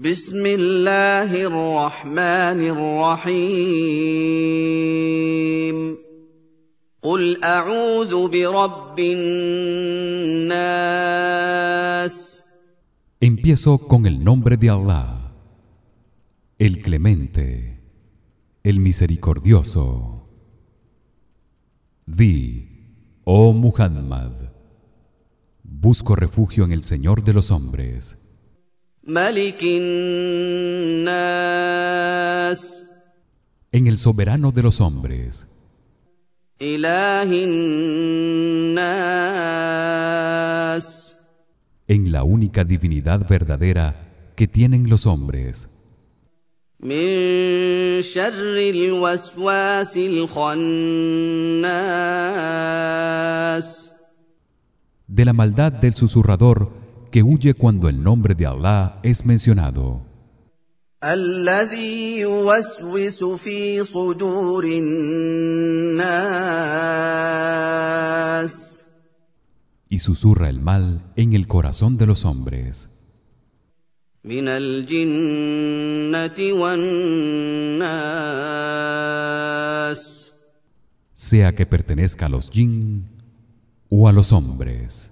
بسم الله الرحمن الرحيم قل اعوذ برب الناس Empiezo con el nombre de Allah, el Clemente, el Misericordioso. Di, oh Muhammad, busco refugio en el Señor de los hombres, ملك الناس en el soberano de los hombres, اله الناس en la única divinidad verdadera que tienen los hombres, من شر الوسواس الخناس de la maldad del susurrador que huye cuando el nombre de Allah es mencionado. الذي يوسوس في صدور الناس y susurra el mal en el corazón de los hombres من الجنة والناس sea que pertenezca a los jinn o a los hombres